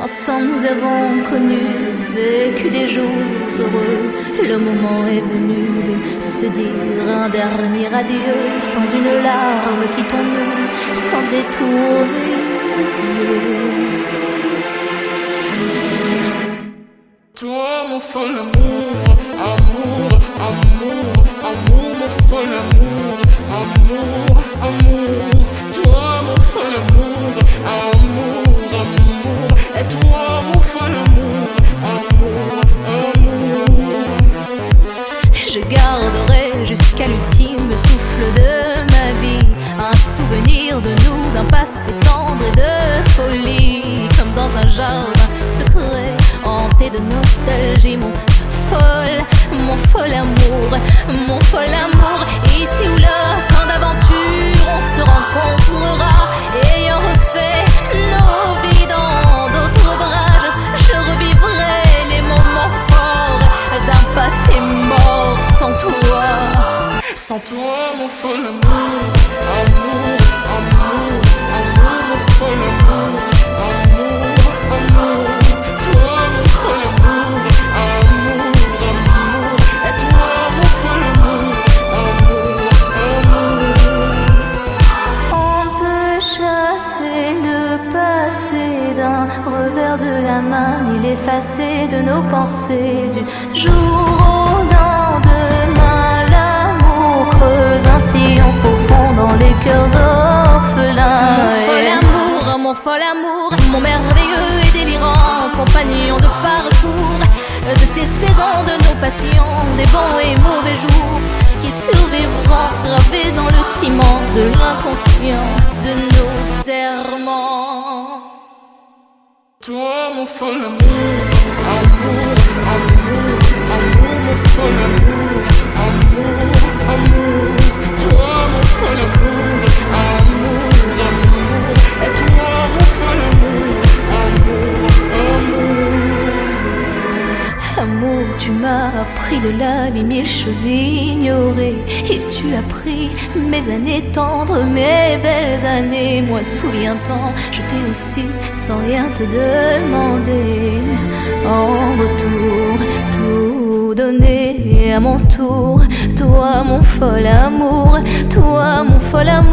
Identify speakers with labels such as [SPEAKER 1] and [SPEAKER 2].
[SPEAKER 1] Ensemble nous avons connu, vécu des jours heureux. Le moment est venu de se dire un dernier adieu, sans une larme quittons-nous, sans détourner les yeux.
[SPEAKER 2] Toi mon fol amour, amour, amour, amour, mon fol amour, amour, amour. Toi mon fol amour, amour, amour. Et toi mon fol amour, amour, amour.
[SPEAKER 1] Je garderai nostalgie. Mon folle, mon fol amour, mon fol amour, ici ou là, quand d'aventure on se rencontrera, ayant refait nos vies dans d'autres bras, je, revivrai les moments forts d'un passé mort sans toi.
[SPEAKER 2] Sans toi mon fol amour, amour,
[SPEAKER 1] revers de la main, ni l'effacer de nos pensées. Du jour au lendemain, l'amour creuse un sillon profond dans les cœurs orphelins. Mon fol amour, mon fol amour, mon merveilleux et délirant compagnon de parcours. De ces saisons, de nos passions, des bons et mauvais jours qui survivront gravés dans le ciment de l'inconscient de nos serments.
[SPEAKER 2] Toi
[SPEAKER 1] M'as appris de la vie mille choses ignorées. Et tu as pris mes années tendres, mes belles années. Moi, souviens-t'en, je t'ai reçu sans rien te demander. En retour, tout donner à mon tour. Toi, mon fol amour, toi, mon fol amour,